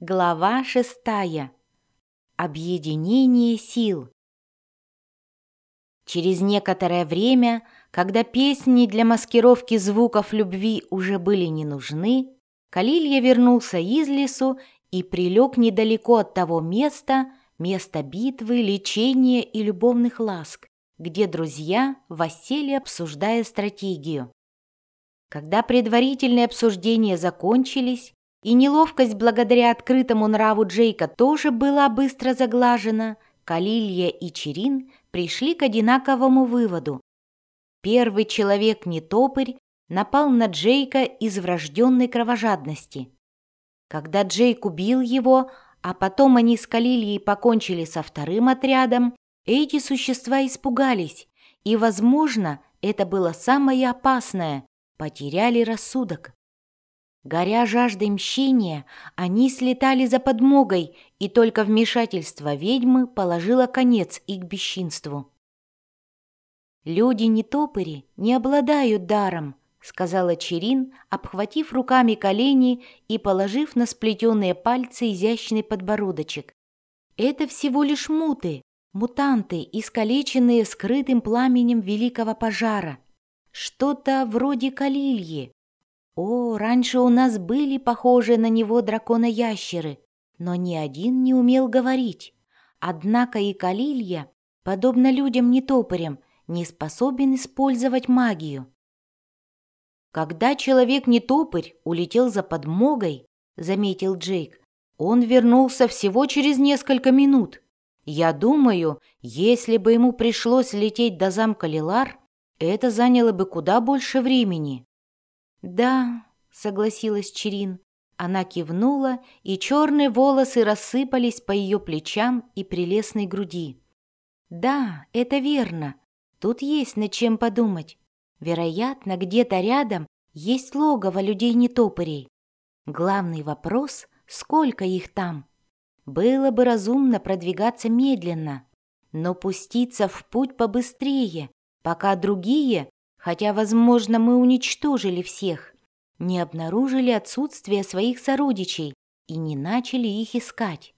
Глава шестая. Объединение сил. Через некоторое время, когда песни для маскировки звуков любви уже были не нужны, Калилья вернулся из лесу и прилег недалеко от того места, места битвы, лечения и любовных ласк, где друзья воссели, обсуждая стратегию. Когда предварительные обсуждения закончились, и неловкость благодаря открытому нраву Джейка тоже была быстро заглажена, Калилья и Черин пришли к одинаковому выводу. Первый человек-нетопырь напал на Джейка из врожденной кровожадности. Когда Джейк убил его, а потом они с Калильей покончили со вторым отрядом, эти существа испугались, и, возможно, это было самое опасное – потеряли рассудок. Горя жаждой мщения, они слетали за подмогой, и только вмешательство ведьмы положило конец их бесчинству. «Люди-нетопыри не обладают даром», — сказала Черин, обхватив руками колени и положив на сплетенные пальцы изящный подбородочек. «Это всего лишь муты, мутанты, искалеченные скрытым пламенем великого пожара. Что-то вроде калильи, о, раньше у нас были похожие на него дракона-ящеры, но ни один не умел говорить. Однако и Калилья, подобно людям-нетопырям, не способен использовать магию. Когда человек-нетопырь улетел за подмогой, заметил Джейк, он вернулся всего через несколько минут. Я думаю, если бы ему пришлось лететь до замка Лилар, это заняло бы куда больше времени. «Да», — согласилась Черин. Она кивнула, и черные волосы рассыпались по ее плечам и прелестной груди. «Да, это верно. Тут есть над чем подумать. Вероятно, где-то рядом есть логово людей-нетопырей. Главный вопрос — сколько их там? Было бы разумно продвигаться медленно, но пуститься в путь побыстрее, пока другие хотя, возможно, мы уничтожили всех, не обнаружили отсутствие своих сородичей и не начали их искать.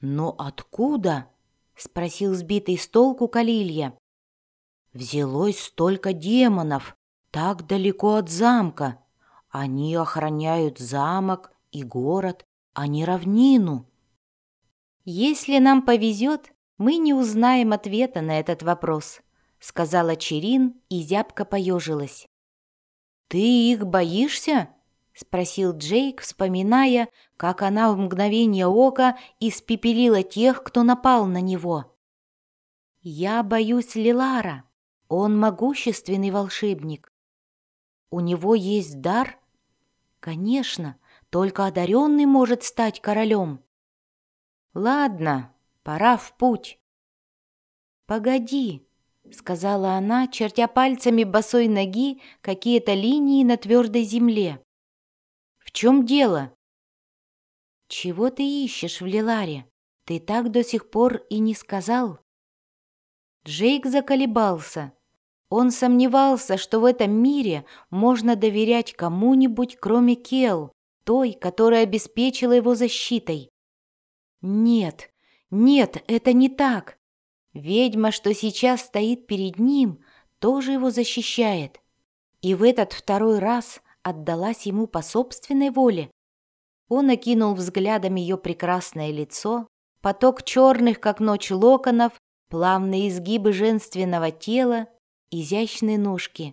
«Но откуда?» — спросил сбитый с толку Калилья. «Взялось столько демонов, так далеко от замка. Они охраняют замок и город, а не равнину». «Если нам повезет, мы не узнаем ответа на этот вопрос», — сказала Черин и зябко поежилась. «Ты их боишься?» — спросил Джейк, вспоминая, как она в мгновение ока испепелила тех, кто напал на него. «Я боюсь Лилара. Он могущественный волшебник. У него есть дар? Конечно, только одаренный может стать королем. Ладно, пора в путь. Погоди, — сказала она, чертя пальцами босой ноги какие-то линии на твердой земле. «В чем дело?» «Чего ты ищешь в Лиларе? Ты так до сих пор и не сказал?» Джейк заколебался. Он сомневался, что в этом мире можно доверять кому-нибудь, кроме Кел, той, которая обеспечила его защитой. «Нет, нет, это не так. Ведьма, что сейчас стоит перед ним, тоже его защищает. И в этот второй раз отдалась ему по собственной воле. Он окинул взглядом ее прекрасное лицо, поток черных, как ночь локонов, плавные изгибы женственного тела, изящные ножки.